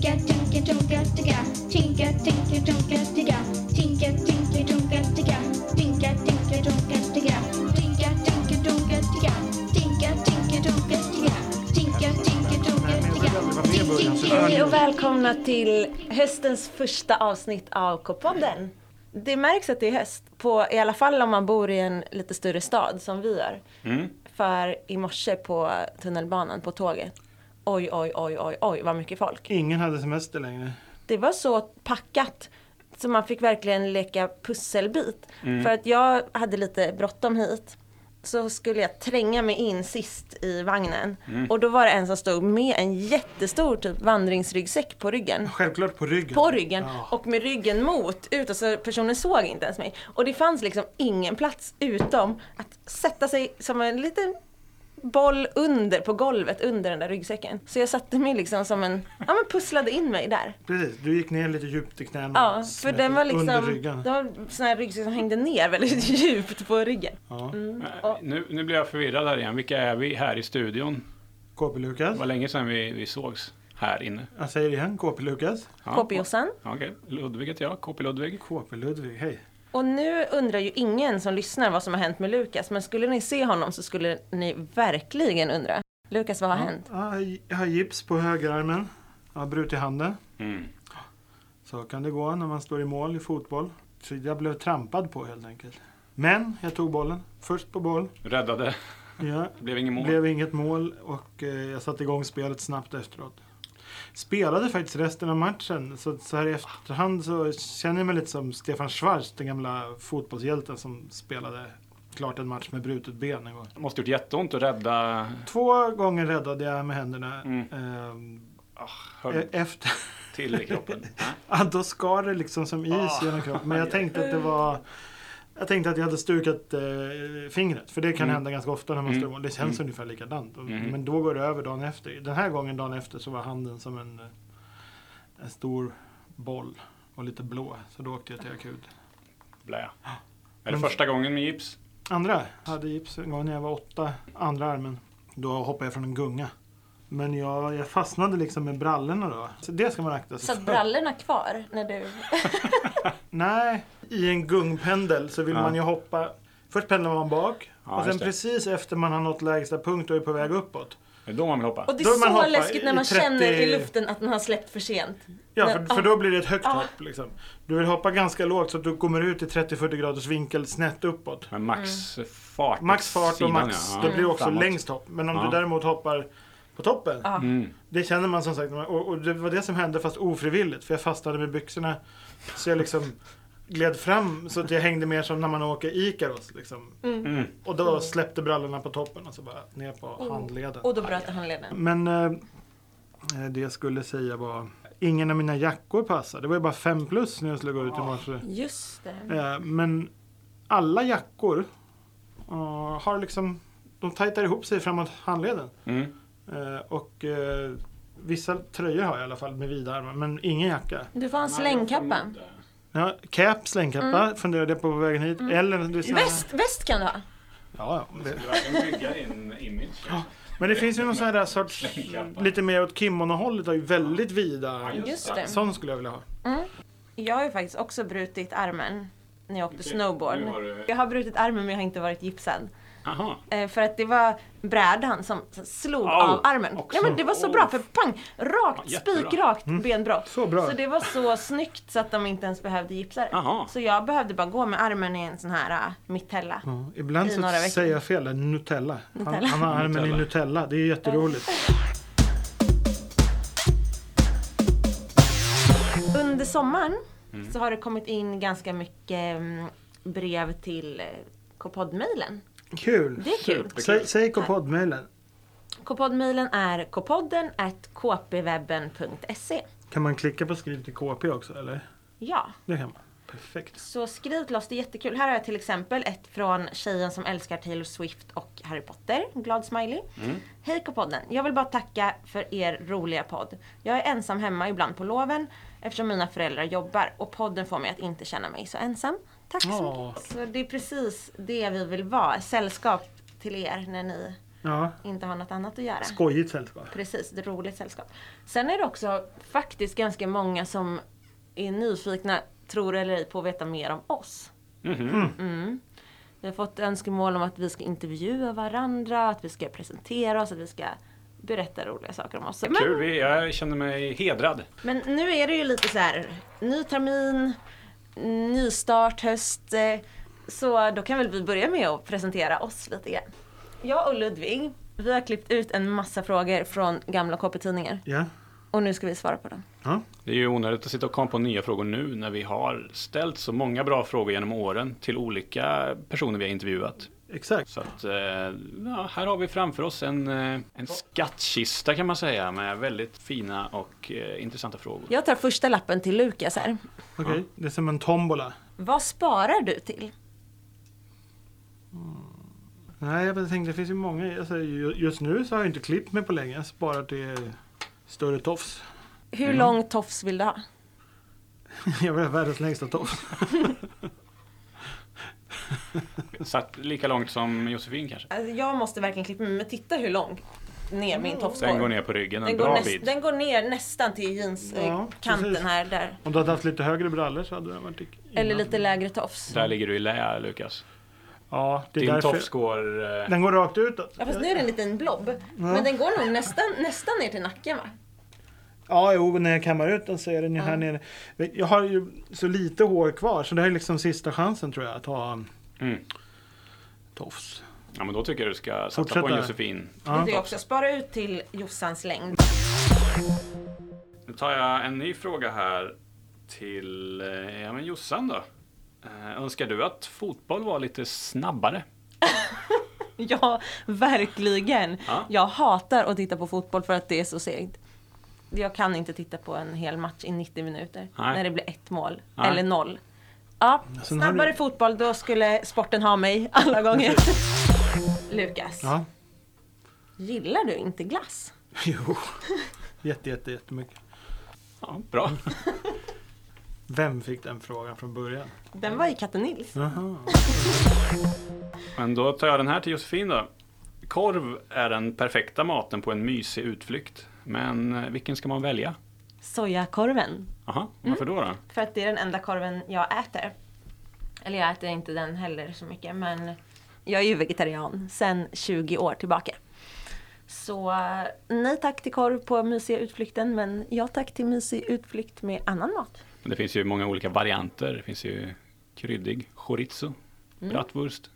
Tinka, tinka, tonka, ticka. Tinka, tinka, tonka, ticka. Tinka, tinka, tonka, ticka. Tinka, tinka, tonka, ticka. Tinka, tinka, tonka, ticka. Tinka, tinka, tonka, ticka. Tinka, tinka, tonka, ticka. Hej och välkomna till höstens första avsnitt av K-podden. Det märks att det är höst, på, i alla fall om man bor i en lite större stad som vi gör. För i morse på tunnelbanan, på tåget, oj, oj, oj, oj, oj, vad mycket folk. Ingen hade semester längre. Det var så packat så man fick verkligen leka pusselbit. För att jag hade lite bråttom hit. Så skulle jag tränga mig in sist i vagnen. Och då var det en som stod med en jättestor typ vandringsryggsäck på ryggen. Självklart på ryggen. På ryggen Ja. och med ryggen mot ut. Alltså personen såg inte ens mig. Och det fanns liksom ingen plats utom att sätta sig som en liten boll under, på golvet under den där ryggsäcken. Så jag satte mig liksom som en, ja men pusslade in mig där. Precis, du gick ner lite djupt i knäna. Ja, för den var Under liksom, ryggen. det var sån här ryggsäck som hängde ner väldigt djupt på ryggen. Ja. Äh, Nu, nu blir jag förvirrad här igen. Vilka är vi här i studion? KP Lukas. Det var länge sedan vi, vi sågs här inne. Jag säger igen, KP Lukas. Ja, KP-Jossan. ja, Okej, Ludvig heter jag. KP Ludvig. KP Ludvig, hej. Och nu undrar ju ingen som lyssnar vad som har hänt med Lukas. Men skulle ni se honom så skulle ni verkligen undra. Lukas, vad har hänt? Ja, jag har gips på högerarmen. Jag har brutit handen. Mm. Så kan det gå när man står i mål i fotboll. Så jag blev trampad på helt enkelt. Men jag tog bollen. Först på boll. Räddade. Ja, Det blev ingen mål. blev inget mål och eh, jag satte igång spelet snabbt efteråt. Spelade faktiskt resten av matchen. Så, så här i efterhand så känner jag mig lite som Stefan Schwarz, den gamla fotbollshjälten som spelade klart en match med brutet ben en gång. Det måste gjort jätteont att rädda. Två gånger räddade jag med händerna. Mm. Ehm, Höll e- efter, till i kroppen. Ja, då skar det liksom som is Ah. genom kroppen. Men jag tänkte att det var jag tänkte att jag hade stukat eh, fingret. För det kan Mm. hända ganska ofta när man Mm. står. Det känns Mm. ungefär likadant. Och- Mm. Men då går det över dagen efter. Den här gången dagen efter så var handen som en, eh, en stor boll. Och lite blå. Så då åkte jag till akut. Blä. Är det första gången med gips? Andra hade gips en gång när jag var åtta. Andra armen. Då hoppade jag från en gunga. Men jag, jag fastnade liksom med brallorna då. Så det ska man akta sig för. brallorna kvar när du... Nej, i en gungpendel så vill Ja. man ju hoppa. Först pendlar man bak Ja, och sen precis efter man har nått lägsta punkt och är på väg uppåt. Det är då man vill hoppa. Och det är så hoppar läskigt när i man 30 känner i luften att man har släppt för sent. Ja, för, för då blir det ett högt Ja. hopp. Liksom. Du vill hoppa ganska lågt så att du kommer ut i 30-40 graders vinkel snett uppåt. Men max fart. Max fart och max, ja. det blir också Framåt. längst hopp. Men om Ja. du däremot hoppar på toppen, Ja. Mm. det känner man som sagt. Och, och det var det som hände fast ofrivilligt. För jag fastnade med byxorna. Så jag liksom gled fram så att jag hängde mer som när man åker Ikaros. Liksom. Mm. Och då släppte brallorna på toppen och så bara ner på Oh. handleden. Och då bröt handleden. Men eh, eh, det jag skulle säga var ingen av mina jackor passade. Det var ju bara fem plus när jag skulle gå ut i morse. Just det. Eh, men alla jackor eh, har liksom, de tajtar ihop sig framåt handleden. Mm. Eh, och eh, vissa tröjor har jag i alla fall med vida armar, men ingen jacka. Du får ha en slängkappa. Ja, cap, slängkappa funderade jag på på vägen hit. Eller du Mm. Väst, väst kan du ha. Ja, ja. Det, Du verkligen bygga din image. men det finns ju någon sån här sorts, lite mer åt kimono-hållet, har ju väldigt vida. Just det. Sån skulle jag vilja ha. Jag har ju faktiskt också brutit armen när jag åkte snowboard. nu har du- Jag har brutit armen men jag har inte varit gipsad. Jaha. Eh, för att det var brädan som som slog Au, av armen. också. Ja men det var så bra för pang! Rakt, Ja, spikrakt benbrott. Så bra. Så det var så snyggt så att de inte ens behövde gipsa det. Så jag behövde bara gå med armen i en sån här uh, mittella. Ja, ibland så säger jag fel, där, Nutella. Han, Nutella. han har armen i Nutella. Nutella, det är jätteroligt. Under sommaren så har det kommit in ganska mycket mm, brev till eh, K-podd-mailen. Kul! Det är kul. Säg, säg K-podd-mailen. K-podd-mailen är kpodden at kpwebben.se. Kan man klicka på skriv till KP också eller? Ja, Det kan man. Perfekt. så skriv till oss, det är jättekul. Här har jag till exempel ett från tjejen som älskar Taylor Swift och Harry Potter. Glad smiley. Hej K-podden! Jag vill bara tacka för er roliga podd. Jag är ensam hemma ibland på loven eftersom mina föräldrar jobbar och podden får mig att inte känna mig så ensam. Tack så Åh. mycket. Så det är precis det vi vill vara, sällskap till er när ni Ja, inte har något annat att göra. skojigt sällskap. Precis, ett roligt sällskap. Sen är det också faktiskt ganska många som är nyfikna, tror eller ej, på att veta mer om oss. Mhm. Mm. Vi har fått önskemål om att vi ska intervjua varandra, att vi ska presentera oss, att vi ska berätta roliga saker om oss. Men, Kul, vi- jag känner mig hedrad. men nu är det ju lite så här, ny termin, nystart, höst. eh, Så då kan väl vi börja med att presentera oss lite grann. Jag och Ludvig, vi har klippt ut en massa frågor från gamla KP-tidningar. Ja. Och nu ska vi svara på dem. ja. Det är ju onödigt att sitta och komma på nya frågor nu när vi har ställt så många bra frågor genom åren till olika personer vi har intervjuat. Exakt. Så att, eh, ja, här har vi framför oss en, eh, en skattkista kan man säga med väldigt fina och eh, intressanta frågor. Jag tar första lappen till Lukas här. Okej, det är som en tombola. Vad sparar du till? Nej, jag tänkte det finns ju många. Alltså, ju- just nu så har jag inte klippt mig på länge. Jag sparar till större tofs. Hur lång tofs vill du ha? Jag vill ha världens längsta tofs. Satt lika långt som Josefin kanske. Alltså, jag måste verkligen klippa mig, men titta hur lång ner min tofs Den går går. ner på ryggen en Den går, bra näst, bit. den går ner nästan till jeanskanten Ja, eh, kanten precis. här. Där. Om du hade haft lite högre brallor så hade den varit innan. Eller lite lägre tofs. Där ligger du i lä Lukas. Ja, det är Din därför. tofs går... Eh, Den går rakt utåt. Ja, fast nu är det en liten blob. Men den går nog nästan, nästan ner till nacken va? Ja, jo, när jag kammar ut den så är den ju här nere. Jag har ju så lite hår kvar så det här är liksom sista chansen tror jag att ha mm. tofs. Ja men då tycker jag du ska satsa Fortsätt på en. Josefin. Det Ja. tycker jag också. Spara ut till Jossans längd. Nu tar jag en ny fråga här till eh, ja, men Jossan då. Eh, önskar du att fotboll var lite snabbare? Ja, verkligen. Ja. Jag hatar att titta på fotboll för att det är så segt. Jag kan inte titta på en hel match i 90 minuter Nej. när det blir ett mål Nej. eller noll. Ja, Sen har snabbare du- fotboll, då skulle sporten ha mig alla gånger. Lukas, Ja, gillar du inte glass? jo. Jätte, jätte, jättemycket. Ja, bra. Vem fick den frågan från början? Den var i Katte Nils. Jaha. Men då tar jag den här till Josefin då. Korv är den perfekta maten på en mysig utflykt. Men eh, vilken ska man välja? Sojakorven. Aha, varför då? då? För att det är den enda korven jag äter. Eller jag äter inte den heller så mycket men jag är ju vegetarian sedan 20 år tillbaka. Så nej tack till korv på mysiga utflykten men ja tack till mysig utflykt med annan mat. Det finns ju många olika varianter. Det finns ju kryddig chorizo, bratwurst.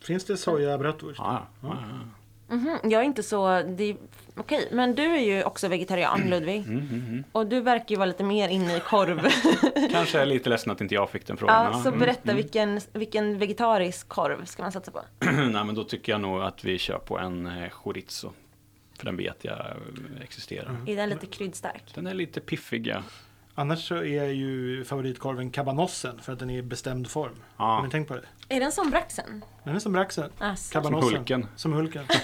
Finns det sojabratwurst? Ja, ja, ja. Mhm, Jag är inte så... det- Okej, men du är ju också vegetarian Ludvig. Mm, mm, mm. Och du verkar ju vara lite mer inne i korv. Kanske är lite ledsen att inte jag fick den frågan. ja, så Mm, berätta mm. vilken, vilken vegetarisk korv ska man satsa på? Nej, men då tycker jag nog att vi kör på en eh, chorizo. För den vet jag eh, existerar. Är den lite kryddstark? Den är lite piffig, ja. Annars så är ju favoritkorven kabanossen för att den är i bestämd form. Ja. Har ni tänkt på det? Är den som braxen? Den är som braxen. Alltså. Kabanossen. Hulken. Som Hulken.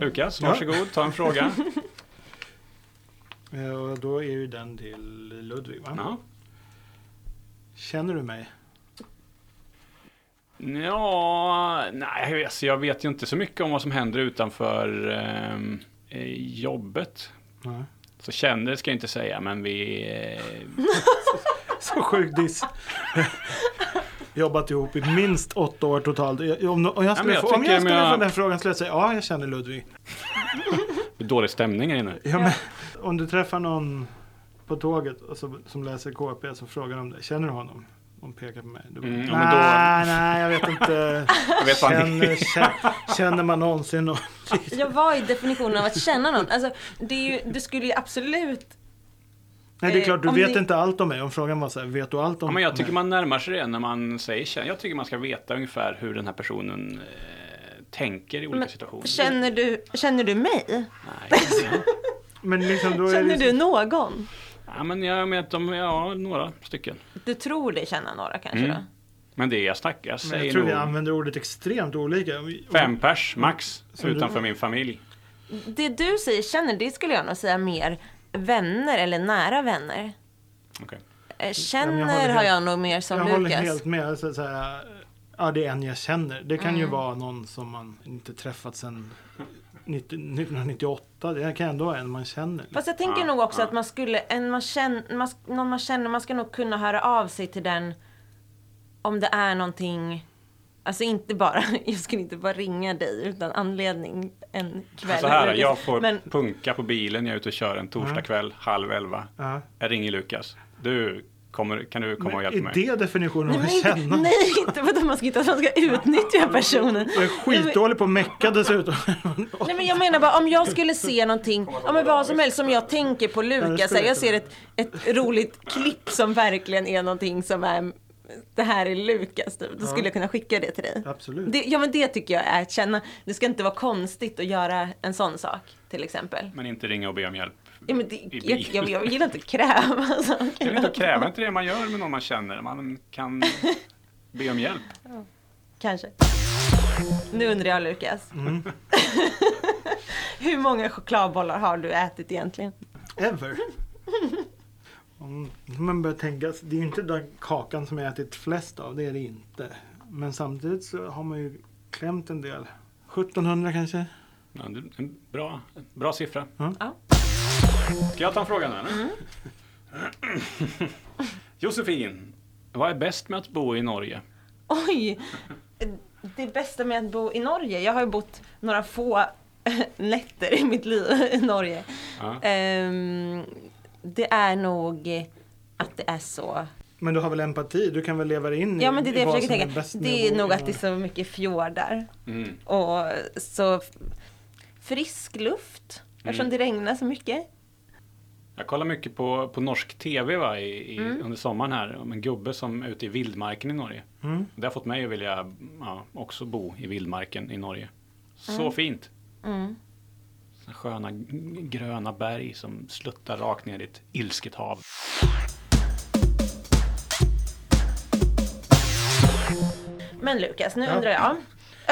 Lukas, Ja. varsågod, ta en fråga. Eh, Och då är ju den till Ludvig va? Ja. Känner du mig? Ja, nej, alltså jag vet ju inte så mycket om vad som händer utanför eh, jobbet. Nej. Så känner ska jag inte säga, men vi... Eh, Så sjuk diss. Jobbat ihop i minst åtta år totalt. Jag- Om, om jag skulle, jag få, om jag skulle med- få den frågan skulle jag säga ja, jag känner Ludvig. dålig stämning här inne. Ja, men, om du träffar någon på tåget och så, som läser KP så frågar de dig, känner du honom? De pekar på mig. Du Mm, ja, nej, men då- nej, jag vet inte. Jag vet känner, känner, känner man någonsin någon? Jag var i definitionen av att känna någon. Alltså, det, är ju, det skulle ju absolut... Nej, det är Eh, klart, du om vet ni- inte allt om mig. Om frågan var så här, vet du allt om Ja, men jag mig? tycker man närmar sig det när man säger känn. Jag tycker man ska veta ungefär hur den här personen eh, tänker i olika Men situationer. Känner du, känner du mig? Nej. Men liksom, då är Känner det, du någon? Ja, men jag vet de, ja, några stycken. Du tror dig känna några kanske Mm. då? Men det jag snackar, jag Men säger jag tror vi nog använder ordet extremt olika. Vi- fem pers max Som du- utanför min familj. Det du säger känner, det skulle jag nog säga mer vänner eller nära vänner. Okej. Eh, jag Känner håller har helt- jag nog mer som jag håller Lukas. helt med. Alltså, så här, Ja, det är en jag känner. Det kan ju Mm. vara någon som man inte träffat 90 1998. Det kan ändå vara en man känner. Fast jag tänker Ja, nog också ja. att man skulle, en man känner, man, någon man känner, man ska nog kunna höra av sig till den om det är någonting Alltså inte bara, jag skulle inte bara ringa dig utan anledning en kväll. Så här, jag får Men punka på bilen, jag är ute och kör en torsdag kväll, halv elva. Ja. Jag ringer Lukas. Du, kommer, kan du komma och hjälpa är mig? det definitionen av att känna? nej, inte för att man ska, inte att man ska utnyttja personen. Jag är skitdålig på att mecka dessutom. Nej men jag menar bara om jag skulle se någonting, ja men vad som helst som jag tänker på Lukas, jag ser ett, ett roligt klipp som verkligen är någonting som är, det här är Lukas, typ. då skulle jag kunna skicka det till dig. Absolut. Det, ja men det tycker jag är att känna, det ska inte vara konstigt att göra en sån sak till exempel. Men inte ringa och be om hjälp. Ja, men det, jag, jag, jag gillar inte att kräva Det är saker. inte att kräva inte det man gör med någon man känner. Man kan be om hjälp. Kanske. Nu undrar jag Lukas. Mm. Hur många chokladbollar har du ätit egentligen? Ever. Om man börjar tänka, det är ju inte den kakan som jag ätit flest av, det är det inte. Men samtidigt så har man ju klämt en del. 1700 kanske? Ja, en bra, en bra siffra. Ja. Ska jag ta en fråga nu eller? Josefin, vad är bäst med att bo i Norge? Oj! Det bästa med att bo i Norge, jag har ju bott några få nätter i mitt liv i Norge. Ja. Ehm, det är nog att det är så. Men du har väl empati? Du kan väl leva dig in i, Ja men det är det i jag vad försöker som tänka. bäst med Det är nog att det är så mycket fjordar. Mm. Och så frisk luft. Eftersom Mm. det regnar så mycket. Jag kollar mycket på, på norsk tv va, i, i, Mm. under sommaren här. Om en gubbe som är ute i vildmarken i Norge. Mm. Det har fått mig att vilja ja, också bo i vildmarken i Norge. Så Mm. fint. Mm. Sköna gröna berg som sluttar rakt ner i ett ilsket hav. Men Lukas, nu Ja. undrar jag.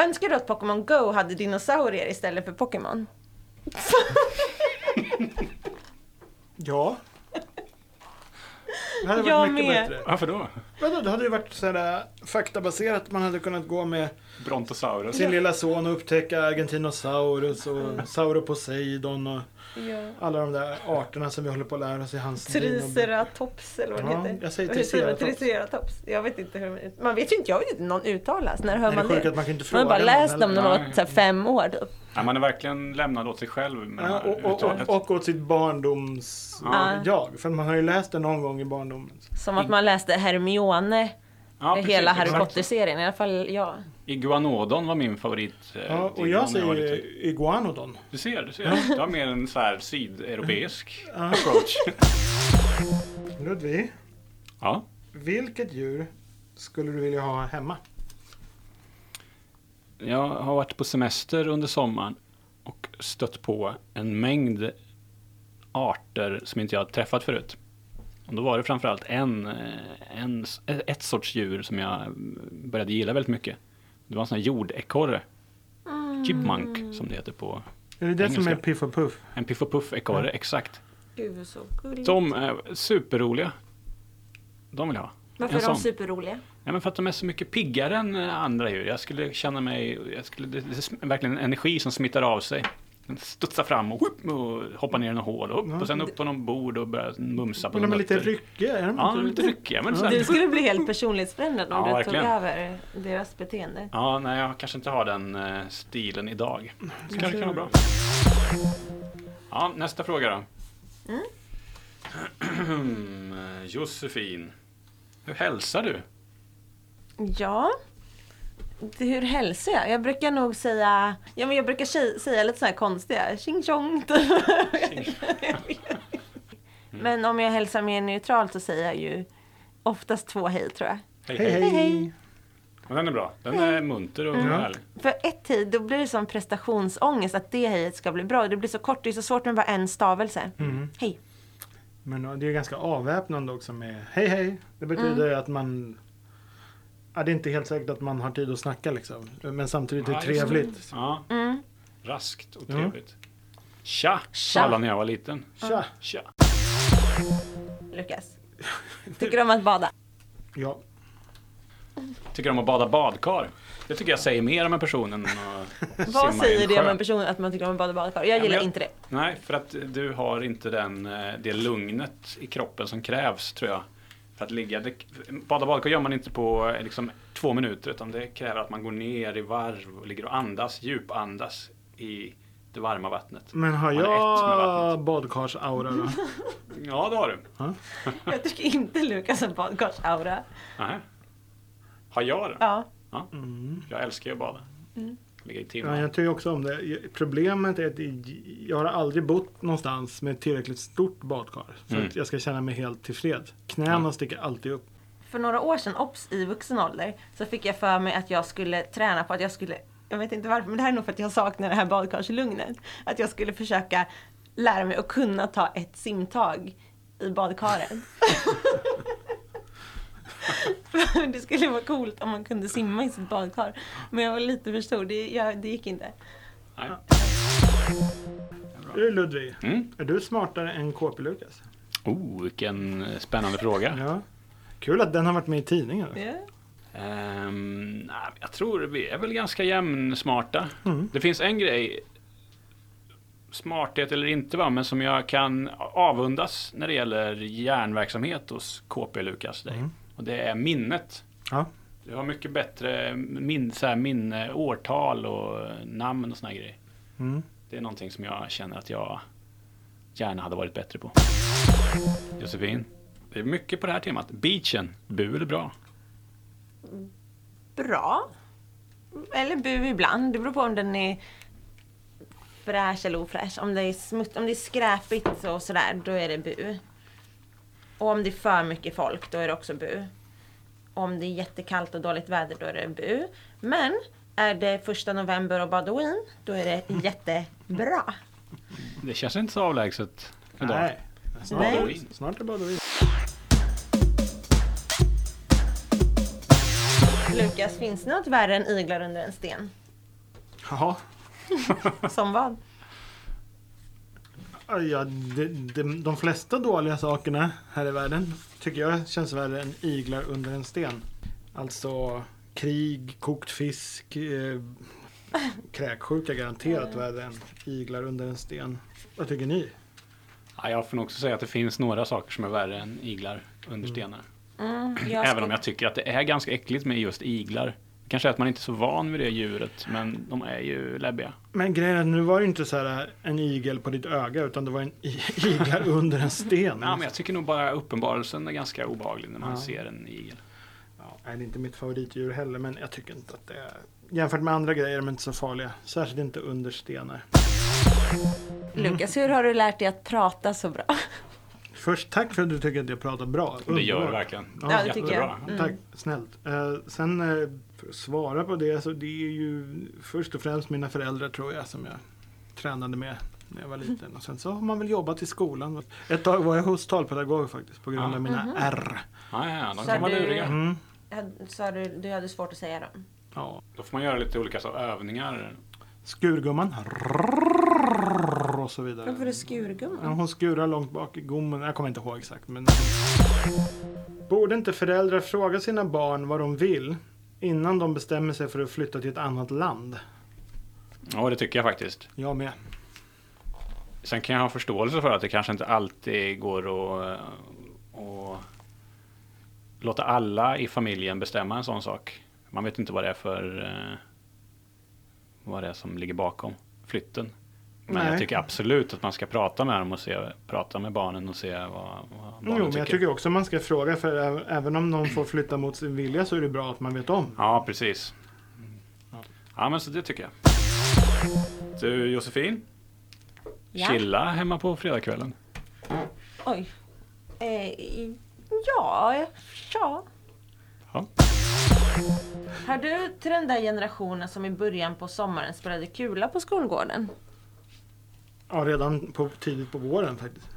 Önskar du att Pokémon Go hade dinosaurier istället för Pokémon? Ja. Det hade varit Jag mycket med. bättre. Varför då? Vadå, det hade ju varit sådär faktabaserat. Man hade kunnat gå med Brontosaurus. sin lilla son och upptäcka Argentinosaurus och Sauroposeidon och Ja. alla de där arterna som vi håller på att lära oss i hans Triceratops eller vad det Ja, heter. jag säger triceratops. Triceratops. Jag vet inte hur man- Man vet ju inte, jag vet inte någon uttalas. När hör Nej, det man det? att man kan inte Man fråga har bara läst heller. när man var så här fem år typ. Ja, man är verkligen lämnad åt sig själv med Ja, det här och, och, uttalet. och, och åt sitt barndoms Ja. jag. För man har ju läst det någon gång i barndomen. Som att man läste Hermione, Ja, precis, hela Harry. Potter-serien. I alla fall jag. Iguanodon var min favorit. eh, Ja, och jag säger liten. iguanodon. Du ser, du ser. Du har mer en så här sydeuropeisk approach. Ludvig, Ja. vilket djur skulle du vilja ha hemma? Jag har varit på semester under sommaren och stött på en mängd arter som inte jag har träffat förut. Och då var det framförallt en, eh, en, ett sorts djur som jag började gilla väldigt mycket. Det var en sån här jordekorre. Chipmunk som det heter på Är det det som är Engelska. Piff och Puff? en piff och puff ekorre, exakt. Gud så gulligt. De är superroliga. De vill jag ha. Varför En är de sån. superroliga? Ja, men för att de är så mycket piggare än andra djur. Jag skulle känna mig, jag skulle, det är verkligen en energi som smittar av sig. Den studsar fram och, whoop, och hoppar ner i något hål och upp Ja. och sen upp på någon bord och börjar mumsa på Men de är några lite ryckiga, är de Ja, inte? lite ryckiga. Men så Du skulle bli helt personlighetsförändrad om Ja, du verkligen. tog över deras beteende. ja, nej, jag kanske inte har den eh, stilen idag. Så kanske kan vara bra. Ja, nästa fråga då. Mm. Josefin, hur hälsar du? Ja. Hur hälsar jag? Jag brukar nog säga, ja men jag brukar säga lite så här konstiga, tjing tjong. Men om jag hälsar mer neutralt så säger jag ju oftast två hej tror jag. Hej, Hej hej. hej! Men den är bra. Den är munter och Mm. härlig. För ett hej, då blir det som prestationsångest att det hejet ska bli bra. Det blir så kort, det är så svårt med bara en stavelse. Mm. Hej. Men det är ganska avväpnande också med hej hej. Det betyder Mm. att man... Ja, det är inte helt säkert att man har tid att snacka liksom. Men samtidigt är det Ja, just det. trevligt. Ja, Mm. raskt och trevligt. Tja, Tja. sa alla när jag var liten. Tja! Tja. Lukas. Tycker du om att bada? Ja. tycker om att bada badkar. Det tycker jag säger mer om en person än att Vad simma i säger det om sjö. en person att man tycker om att bada badkar? Jag men gillar jag- inte det. Nej, för att du har inte den, eh, det lugnet i kroppen som krävs tror jag. För att ligga, det, bada badkar gör man inte på eh, liksom, två minuter utan det kräver att man går ner i varv och ligger och andas, djupandas i det varma vattnet. Men har jag badkarsaura då? Ja, det har du. Jag tycker inte Lukas har badkarsaura. Har jag det? Ja. Mm. Jag älskar ju att bada. Ligga i Ja, jag tycker också om det. Problemet är att jag har aldrig bott någonstans med ett tillräckligt stort badkar. Så Mm. att jag ska känna mig helt tillfreds. Knäna Ja. sticker alltid upp. För några år sedan, obs, i vuxen ålder, så fick jag för mig att jag skulle träna på att jag skulle, jag vet inte varför, men det här är nog för att jag saknar det här badkarslugnet. Att jag skulle försöka lära mig att kunna ta ett simtag i badkaret. det skulle vara coolt om man kunde simma i sitt badkar. Men jag var lite för stor, det, jag, det gick inte. Nej. Du Ludvig, Mm. är du smartare än KP Lukas? Oh, vilken spännande fråga. Ja. Kul att den har varit med i tidningen. Ja. Nej, men jag tror vi är väl ganska jämnsmarta. Mm. Det finns en grej, smarthet eller inte va, men som jag kan avundas när det gäller hjärnverksamhet hos KP Lukas. Dig. Mm. Och det är minnet. Ja. Du har mycket bättre min, så här, minne, årtal och namn och såna grejer. Mm. Det är någonting som jag känner att jag gärna hade varit bättre på. Josefin, det är mycket på det här temat. Beachen, bu eller bra? Bra. Eller bu ibland. Det beror på om den är fräsch eller ofräsch. Om det är smutt, om det är skräpigt och sådär, då är det bu. Och om det är för mycket folk, då är det också bu. Om det är jättekallt och dåligt väder, då är det bu. Men är det första november och badouin, då är det jättebra. Det känns inte så avlägset idag. Nej. Snart, Nej. Är, snart är badouin. Lukas, finns det något värre än iglar under en sten? Jaha. Som vad? Ja, de, de, de flesta dåliga sakerna här i världen tycker jag känns värre än iglar under en sten. Alltså krig, kokt fisk, eh, kräksjuka garanterat värre än iglar under en sten. Vad tycker ni? Ja, jag får nog också säga att det finns några saker som är värre än iglar under stenar. Mm, Även om jag tycker att det är ganska äckligt med just iglar. Kanske är att man inte är så van vid det djuret, men de är ju läbbiga. Men grejen är, nu var det inte så här en igel på ditt öga utan det var en i- iglar under en sten. Ja, men jag tycker nog bara uppenbarelsen är ganska obehaglig när man Ja. ser en igel. Ja, nej, det är inte mitt favoritdjur heller men jag tycker inte att det är... Jämfört med andra grejer är de inte så farliga. Särskilt inte under stenar. Lukas, hur har du lärt dig att prata så bra? Först tack för att du tycker att jag pratar bra. Det gör Underbart. verkligen. Ja, det tycker jag. Jättebra. Tack, snällt. Eh, sen eh, för att svara på det så det är ju först och främst mina föräldrar tror jag som jag tränade med när jag var liten. Och sen så har man väl jobbat i skolan. Ett tag var jag hos talpedagog faktiskt på grund Ja. av mina Mhm. R. Ja, ja, de Så kan vara luriga. Mm. Sa du, du hade svårt att säga dem? Ja. Då får man göra lite olika så, övningar. Skurgumman. Och så vidare. Varför är det Ja, skurgumman? hon skurar långt bak i gommen. Jag kommer inte ihåg exakt. Men... Borde inte föräldrar fråga sina barn vad de vill innan de bestämmer sig för att flytta till ett annat land? Ja, det tycker jag faktiskt. Jag med. Sen kan jag ha förståelse för att det kanske inte alltid går att, att låta alla i familjen bestämma en sån sak. Man vet inte vad det är för eh, vad det är som ligger bakom flytten. Men Nej. jag tycker absolut att man ska prata med dem och se, prata med barnen och se vad, vad barnen Jo, men tycker. jag tycker också man ska fråga för även om någon får flytta mot sin vilja så är det bra att man vet om. Ja, precis. Ja, men så det tycker jag. Du Josefin, Ja. chilla hemma på fredagskvällen. Oj. Eh, ja, ja. Ja. Hör du till den där generationen som i början på sommaren spelade kula på skolgården? Ja, redan på, tidigt på våren faktiskt.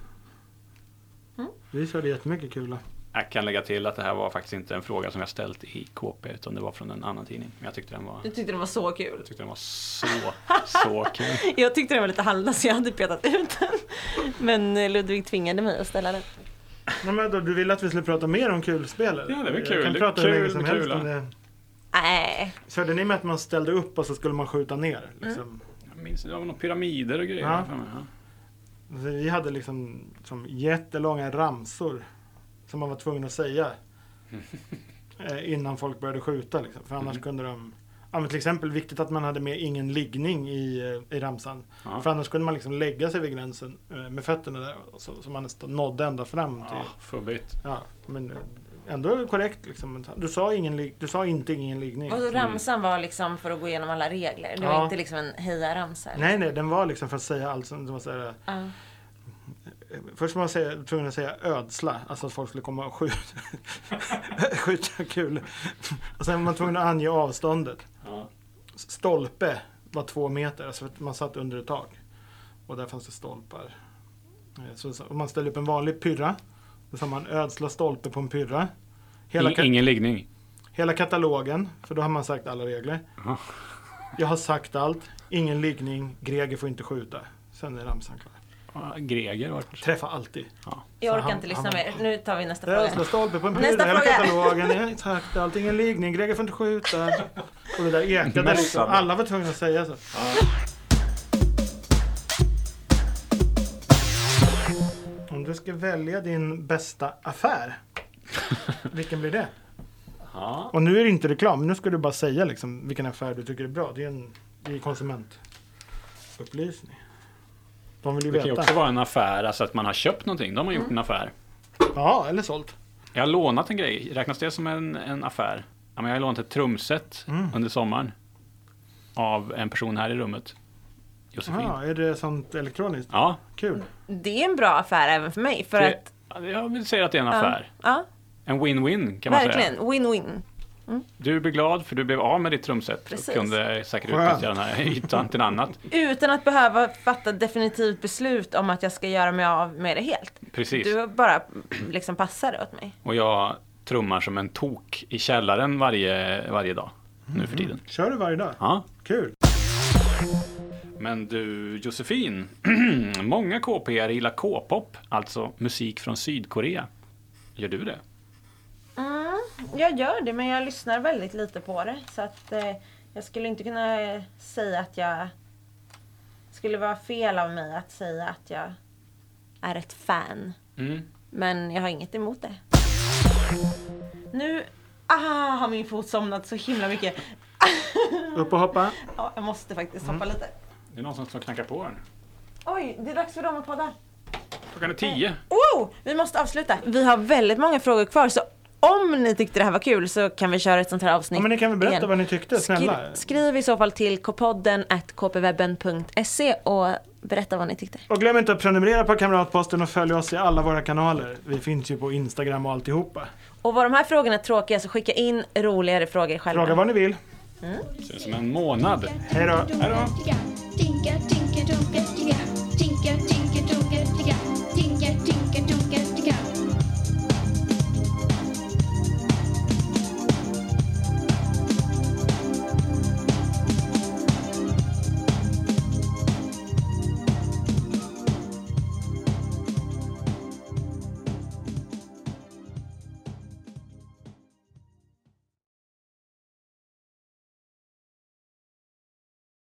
Mm. Vi körde jättemycket kula. Jag kan lägga till att det här var faktiskt inte en fråga som jag ställt i KP utan det var från en annan tidning. Men jag tyckte den var, Du tyckte det var så kul. jag tyckte den var så, så kul. Jag tyckte den var lite halvdan så jag hade petat ut den. Men Ludvig tvingade mig att ställa den. Nej, men då, du ville att vi skulle prata mer om kulspel? eller? Ja, det är väl Jag kul. kan prata hur kul länge som med helst om det. Nej. Körde ni med att man ställde upp och så skulle man skjuta ner? Liksom? Jag minns det var några pyramider och grejer. Ja. för mig, ja. Så Vi hade liksom som jättelånga ramsor som man var tvungen att säga eh, innan folk började skjuta. Liksom. För annars Mm. kunde de... Ja, men till exempel viktigt att man hade med ingen liggning i, eh, i ramsan. Ja. För annars kunde man liksom lägga sig vid gränsen eh, med fötterna där så, så man nästan nådde ända fram till... Ja, fubbigt. Ja, men ändå korrekt liksom. Du sa, ingen, du sa inte ingen liggning. Och så ramsan var liksom för att gå igenom alla regler. Det var Ja. inte liksom en hejaramsa. Nej, nej, den var liksom för att säga allt som... som var här, Ja. Först var man säga, tvungen att säga ödsla, alltså att folk skulle komma och skjuta, skjuta kul. Och sen var man tvungen att ange avståndet. Ja. Stolpe var två meter, alltså att man satt under ett tak. Och där fanns det stolpar. Eh, Så, så, om man ställde upp en vanlig pyrra, då sa man ödsla stolpe på en pyrra. Hela, Ingen liggning. hela katalogen, för då har man sagt alla regler. Ja. Jag har sagt allt, ingen liggning, Greger får inte skjuta. Sen är ramsan klar. Ja, Greger vart... Träffa alltid. Ja. Jag Så orkar han- inte lyssna han- mer. Nu tar vi nästa Ödsla fråga. stolpe på en Nästa pyrra, hela fråga. katalogen. Jag har sagt allt, ingen liggning, Greger får inte skjuta. Och det där ekade liksom. Alla var tvungna att säga så. Om du ska välja din bästa affär, vilken blir det? Ja. Och nu är det inte reklam, nu ska du bara säga liksom vilken affär du tycker är bra. Det är en det är konsumentupplysning. De vill ju Det kan ju veta. också vara en affär, alltså att man har köpt någonting. Då har gjort en affär. Ja, eller sålt. Jag har lånat en grej. Räknas det som en, en affär? Ja, men jag har lånat ett trumset Mm. under sommaren. Av en person här i rummet. Josefin. Ja, är det sånt elektroniskt? Ja, Kul. Det är en bra affär även för mig. För det, att, jag vill säga att det är en affär. ja, En win-win kan man säga. verkligen. Win-win. Du blir glad för du blev av med ditt trumset Precis. och kunde säkert utnyttja den här ytan till annat. Utan att behöva fatta definitivt beslut om att jag ska göra mig av med det helt. Precis. Du bara liksom passar åt mig. Och jag trummar som en tok i källaren varje, varje dag nu för tiden. Kör du varje dag? Ja. Kul. Men du Josefin, många KPR gillar K-pop, alltså musik från Sydkorea. Gör du det? Mm, jag gör det men jag lyssnar väldigt lite på det. Så att eh, jag skulle inte kunna eh, säga att jag... skulle vara fel av mig att säga att jag är ett fan. Mm. Men jag har inget emot det. Nu ah, har min fot somnat så himla mycket. Upp och hoppa. Ja, jag måste faktiskt hoppa lite. Det är någon som står och knackar på den. Oj, det är dags för dem att podda. Klockan är tio. Wow, vi måste avsluta. Vi har väldigt många frågor kvar så om ni tyckte det här var kul så kan vi köra ett sånt här avsnitt Ja, men ni kan väl berätta igen. vad ni tyckte, snälla. Skri- skriv i så fall till kpodden at kpwebben.se och berätta vad ni tyckte. Och glöm inte att prenumerera på Kamratposten och följ oss i alla våra kanaler. Vi finns ju på Instagram och alltihopa. Och var de här frågorna tråkiga så skicka in roligare frågor själva. Fråga vad ni vill. Ses om en månad. Hej då. Tinka, tinka, tinka, tinka, tinka, tinka, tinka, tinka, tinka,